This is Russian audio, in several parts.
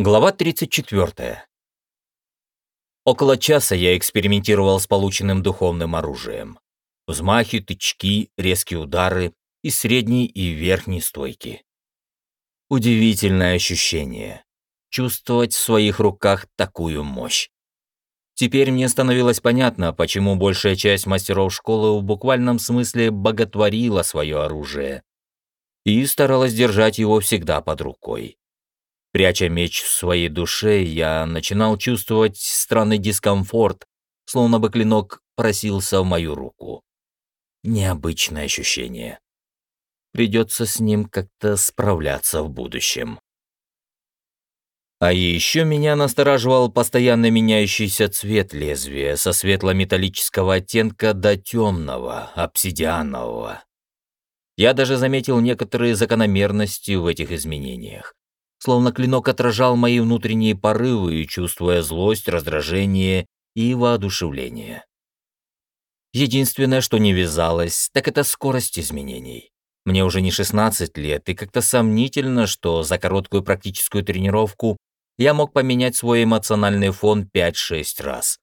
Глава 34. Около часа я экспериментировал с полученным духовным оружием. Взмахи, тычки, резкие удары и средней и верхней стойки. Удивительное ощущение – чувствовать в своих руках такую мощь. Теперь мне становилось понятно, почему большая часть мастеров школы в буквальном смысле боготворила свое оружие и старалась держать его всегда под рукой. Пряча меч в своей душе, я начинал чувствовать странный дискомфорт, словно бы клинок просился в мою руку. Необычное ощущение. Придется с ним как-то справляться в будущем. А еще меня настораживал постоянно меняющийся цвет лезвия со светло-металлического оттенка до темного, обсидианового. Я даже заметил некоторые закономерности в этих изменениях словно клинок отражал мои внутренние порывы, чувствуя злость, раздражение и воодушевление. Единственное, что не вязалось, так это скорость изменений. Мне уже не 16 лет, и как-то сомнительно, что за короткую практическую тренировку я мог поменять свой эмоциональный фон 5-6 раз.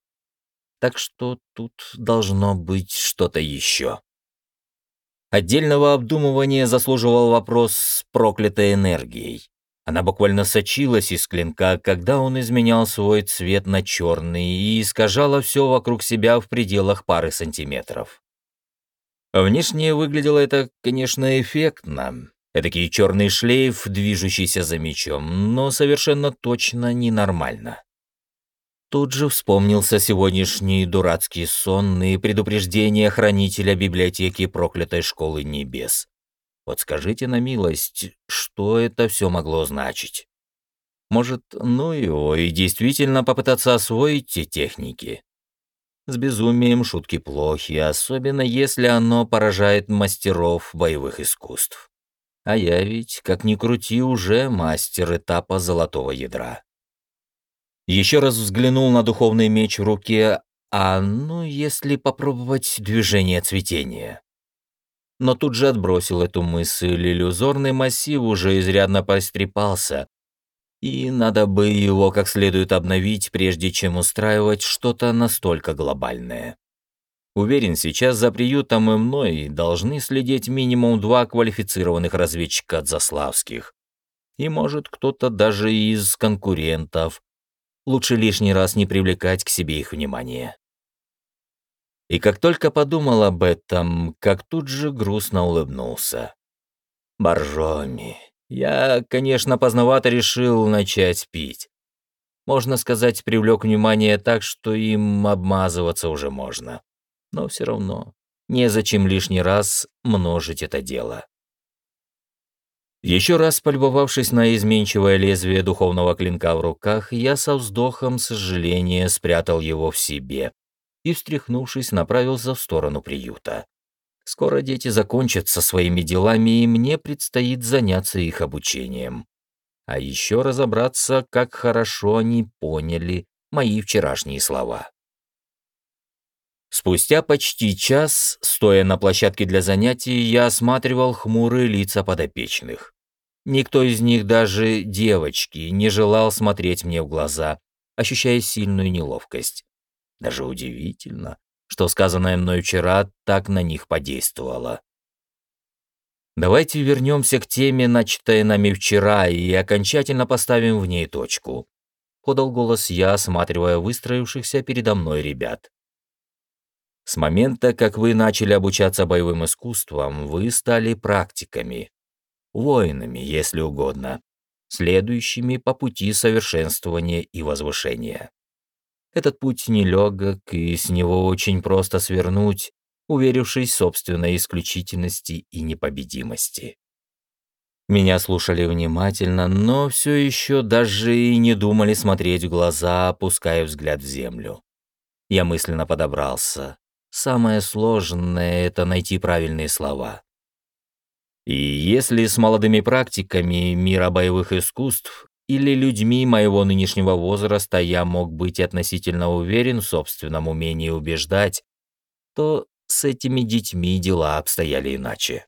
Так что тут должно быть что-то еще. Отдельного обдумывания заслуживал вопрос с проклятой энергией. Она буквально сочилась из клинка, когда он изменял свой цвет на черный и искажала все вокруг себя в пределах пары сантиметров. Внешне выглядело это, конечно, эффектно. Эдакий черный шлейф, движущийся за мечом, но совершенно точно ненормально. Тут же вспомнился сегодняшний дурацкий сон и предупреждение хранителя библиотеки проклятой школы небес. Вот скажите на милость, что это все могло значить? Может, ну его и действительно попытаться освоить те техники? С безумием шутки плохи, особенно если оно поражает мастеров боевых искусств. А я ведь, как ни крути, уже мастер этапа золотого ядра. Еще раз взглянул на духовный меч в руке, а ну, если попробовать движение цветения но тут же отбросил эту мысль, иллюзорный массив уже изрядно пострепался, и надо бы его как следует обновить, прежде чем устраивать что-то настолько глобальное. Уверен, сейчас за приютом и мной должны следить минимум два квалифицированных разведчика от Заславских. И, может, кто-то даже из конкурентов. Лучше лишний раз не привлекать к себе их внимание. И как только подумал об этом, как тут же грустно улыбнулся. Боржоми. Я, конечно, поздновато решил начать пить. Можно сказать, привлек внимание так, что им обмазываться уже можно. Но все равно, незачем лишний раз множить это дело. Еще раз полюбовавшись на изменчивое лезвие духовного клинка в руках, я со вздохом сожаления спрятал его в себе, и, встряхнувшись, направился в сторону приюта. Скоро дети закончат со своими делами, и мне предстоит заняться их обучением. А еще разобраться, как хорошо они поняли мои вчерашние слова. Спустя почти час, стоя на площадке для занятий, я осматривал хмурые лица подопечных. Никто из них, даже девочки, не желал смотреть мне в глаза, ощущая сильную неловкость. Даже удивительно, что сказанное мной вчера так на них подействовало. Давайте вернемся к теме, начатой нами вчера, и окончательно поставим в ней точку. Подал голос я, осматривая выстроившихся передо мной ребят. С момента, как вы начали обучаться боевым искусствам, вы стали практиками, воинами, если угодно, следующими по пути совершенствования и возвышения. Этот путь нелегок, и с него очень просто свернуть, уверившись в собственной исключительности и непобедимости. Меня слушали внимательно, но все еще даже и не думали смотреть в глаза, опуская взгляд в землю. Я мысленно подобрался. Самое сложное — это найти правильные слова. И если с молодыми практиками мира боевых искусств или людьми моего нынешнего возраста я мог быть относительно уверен в собственном умении убеждать, то с этими детьми дела обстояли иначе.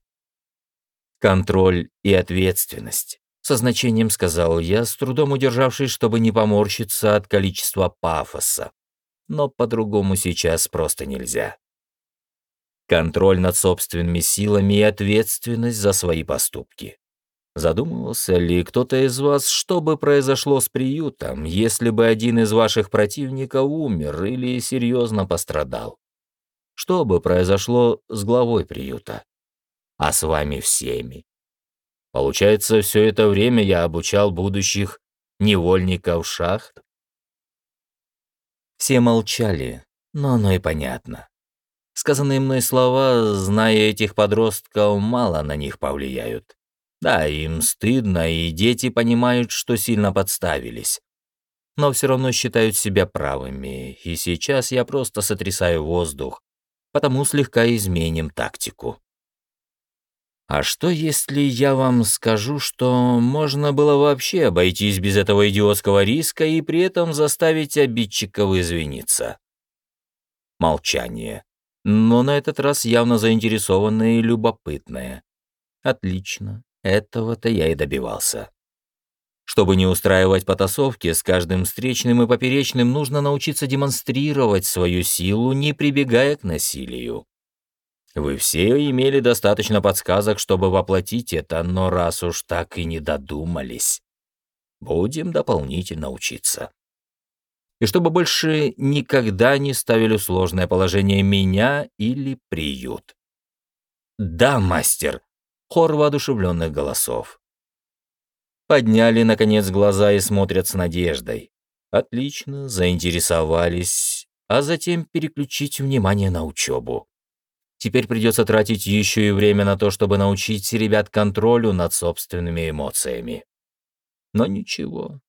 Контроль и ответственность, со значением сказал я, с трудом удержавшись, чтобы не поморщиться от количества пафоса. Но по-другому сейчас просто нельзя. Контроль над собственными силами и ответственность за свои поступки. Задумывался ли кто-то из вас, что бы произошло с приютом, если бы один из ваших противников умер или серьезно пострадал? Что бы произошло с главой приюта? А с вами всеми? Получается, все это время я обучал будущих невольников шахт? Все молчали, но оно и понятно. Сказанные мной слова, зная этих подростков, мало на них повлияют. Да, им стыдно, и дети понимают, что сильно подставились. Но все равно считают себя правыми, и сейчас я просто сотрясаю воздух, потому слегка изменим тактику. А что, если я вам скажу, что можно было вообще обойтись без этого идиотского риска и при этом заставить обидчиков извиниться? Молчание. Но на этот раз явно заинтересованное и любопытное. Отлично. Этого-то я и добивался. Чтобы не устраивать потасовки, с каждым встречным и поперечным нужно научиться демонстрировать свою силу, не прибегая к насилию. Вы все имели достаточно подсказок, чтобы воплотить это, но раз уж так и не додумались, будем дополнительно учиться. И чтобы больше никогда не ставили сложное положение меня или приют. Да, мастер, хор воодушевленных голосов. Подняли, наконец, глаза и смотрят с надеждой. Отлично, заинтересовались, а затем переключить внимание на учебу. Теперь придется тратить еще и время на то, чтобы научить ребят контролю над собственными эмоциями. Но ничего,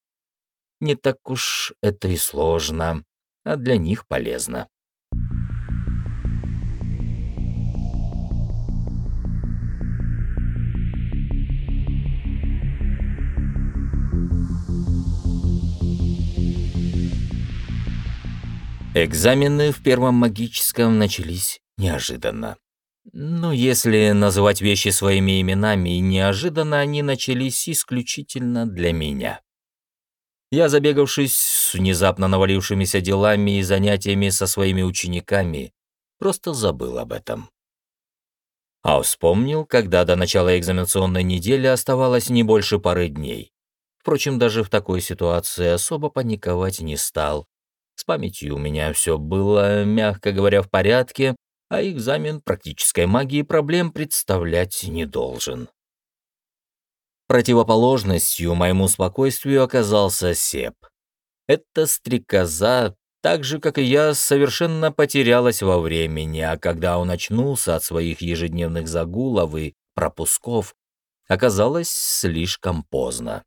не так уж это и сложно, а для них полезно. Экзамены в первом магическом начались неожиданно. Ну, если называть вещи своими именами, неожиданно они начались исключительно для меня. Я, забегавшись с внезапно навалившимися делами и занятиями со своими учениками, просто забыл об этом. А вспомнил, когда до начала экзаменационной недели оставалось не больше пары дней. Впрочем, даже в такой ситуации особо паниковать не стал. С памятью у меня все было, мягко говоря, в порядке, а экзамен практической магии проблем представлять не должен. Противоположностью моему спокойствию оказался Сеп. Эта стрекоза, так же, как и я, совершенно потерялась во времени, а когда он очнулся от своих ежедневных загулов и пропусков, оказалось слишком поздно.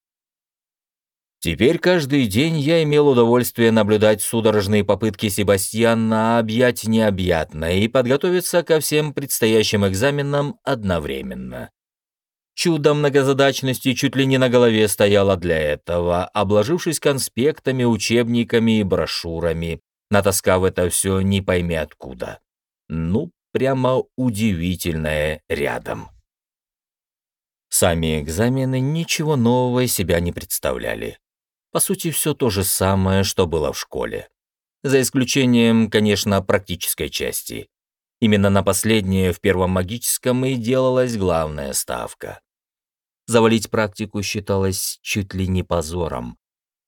Теперь каждый день я имел удовольствие наблюдать судорожные попытки Себастьяна объять необъятное и подготовиться ко всем предстоящим экзаменам одновременно. Чудо многозадачности чуть ли не на голове стояло для этого, обложившись конспектами, учебниками и брошюрами, натаскав это все не пойми откуда. Ну, прямо удивительное рядом. Сами экзамены ничего нового из себя не представляли. По сути, все то же самое, что было в школе. За исключением, конечно, практической части. Именно на последнее в первом магическом и делалась главная ставка. Завалить практику считалось чуть ли не позором.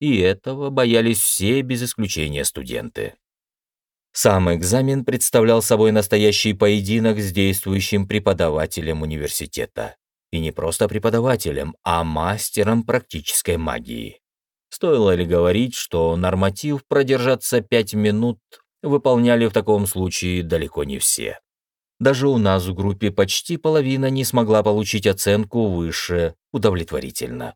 И этого боялись все без исключения студенты. Сам экзамен представлял собой настоящий поединок с действующим преподавателем университета. И не просто преподавателем, а мастером практической магии. Стоило ли говорить, что норматив продержаться пять минут выполняли в таком случае далеко не все. Даже у нас в группе почти половина не смогла получить оценку выше удовлетворительно,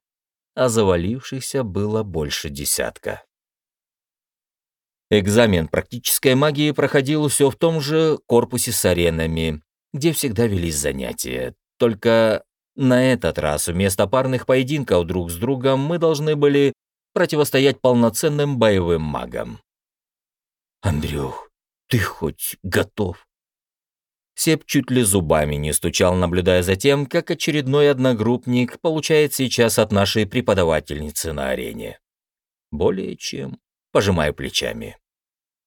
а завалившихся было больше десятка. Экзамен практической магии проходил все в том же корпусе с аренами, где всегда велись занятия. Только на этот раз вместо парных поединков друг с другом мы должны были противостоять полноценным боевым магам. «Андрюх, ты хоть готов?» Сеп чуть ли зубами не стучал, наблюдая за тем, как очередной одногруппник получает сейчас от нашей преподавательницы на арене. Более чем, пожимаю плечами.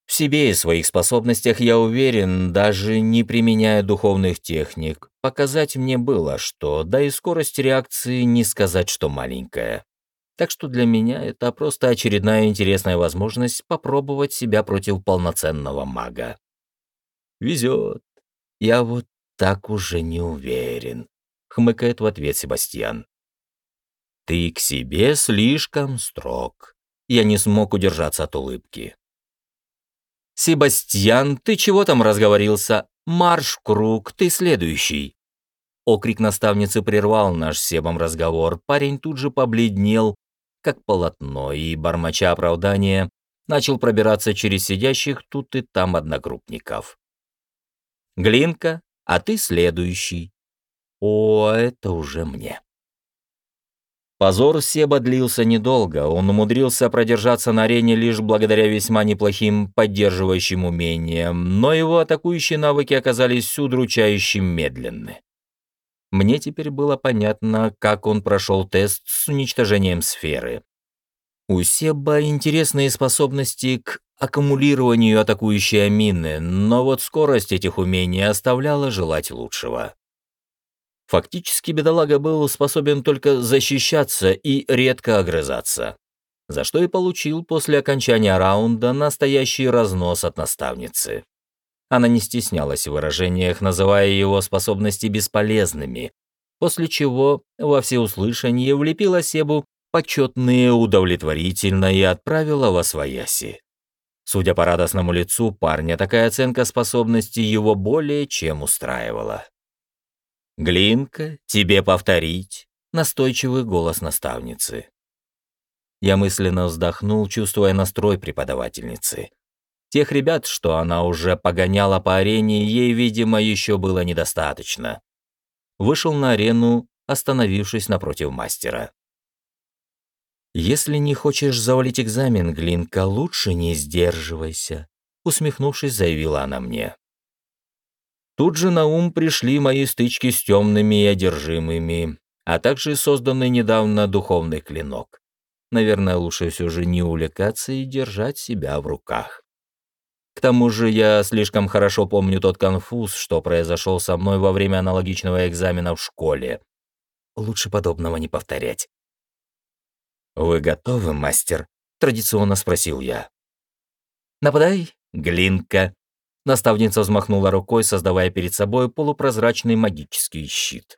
В себе и своих способностях я уверен, даже не применяя духовных техник, показать мне было, что, да и скорость реакции не сказать, что маленькая. Так что для меня это просто очередная интересная возможность попробовать себя против полноценного мага. Везет. Я вот так уже не уверен, хмыкает в ответ Себастьян. Ты к себе слишком строг. Я не смог удержаться от улыбки. «Себастьян, ты чего там разговорился? Марш в круг, ты следующий!» Окрик наставницы прервал наш с Себом разговор. Парень тут же побледнел, как полотно, и, бормоча оправдания, начал пробираться через сидящих тут и там одногруппников. Глинка, а ты следующий. О, это уже мне. Позор Себа длился недолго, он умудрился продержаться на арене лишь благодаря весьма неплохим поддерживающим умениям, но его атакующие навыки оказались удручающе медленны. Мне теперь было понятно, как он прошел тест с уничтожением сферы. У Себа интересные способности к аккумулированию атакующей амины, но вот скорость этих умений оставляла желать лучшего. Фактически бедолага был способен только защищаться и редко огрызаться, за что и получил после окончания раунда настоящий разнос от наставницы. Она не стеснялась в выражениях, называя его способности бесполезными, после чего во всеуслышание влепила Себу почетные удовлетворительно и отправила во свояси. Судя по радостному лицу парня, такая оценка способности его более чем устраивала. «Глинка, тебе повторить?» — настойчивый голос наставницы. Я мысленно вздохнул, чувствуя настрой преподавательницы. Тех ребят, что она уже погоняла по арене, ей, видимо, еще было недостаточно. Вышел на арену, остановившись напротив мастера. «Если не хочешь завалить экзамен, Глинка, лучше не сдерживайся», усмехнувшись, заявила она мне. Тут же на ум пришли мои стычки с темными и одержимыми, а также созданный недавно духовный клинок. Наверное, лучше все же не увлекаться и держать себя в руках. К тому же я слишком хорошо помню тот конфуз, что произошел со мной во время аналогичного экзамена в школе. Лучше подобного не повторять. «Вы готовы, мастер?» — традиционно спросил я. «Нападай, Глинка!» Наставница взмахнула рукой, создавая перед собой полупрозрачный магический щит.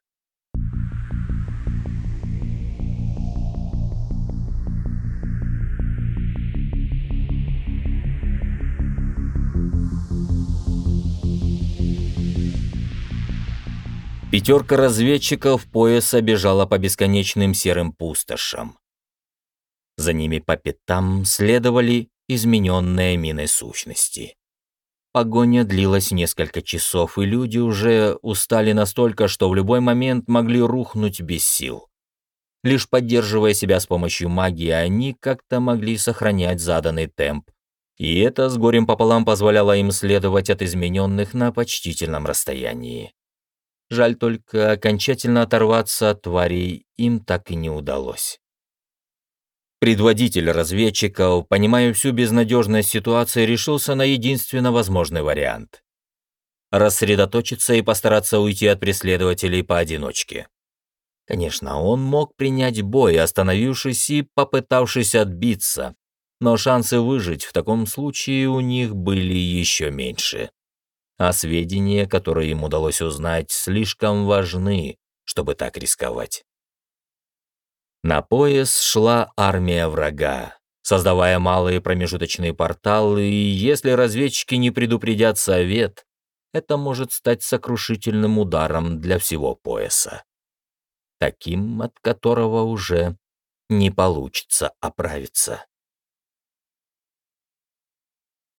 Пятерка разведчиков пояса бежала по бесконечным серым пустошам. За ними по пятам следовали измененные мины сущности. Погоня длилась несколько часов, и люди уже устали настолько, что в любой момент могли рухнуть без сил. Лишь поддерживая себя с помощью магии, они как-то могли сохранять заданный темп. И это с горем пополам позволяло им следовать от измененных на почтительном расстоянии. Жаль только окончательно оторваться от тварей им так и не удалось. Предводитель разведчиков, понимая всю безнадежность ситуации, решился на единственно возможный вариант. Рассредоточиться и постараться уйти от преследователей поодиночке. Конечно, он мог принять бой, остановившись и попытавшись отбиться, но шансы выжить в таком случае у них были еще меньше. А сведения, которые им удалось узнать, слишком важны, чтобы так рисковать. На пояс шла армия врага, создавая малые промежуточные порталы, и если разведчики не предупредят совет, это может стать сокрушительным ударом для всего пояса. Таким, от которого уже не получится оправиться.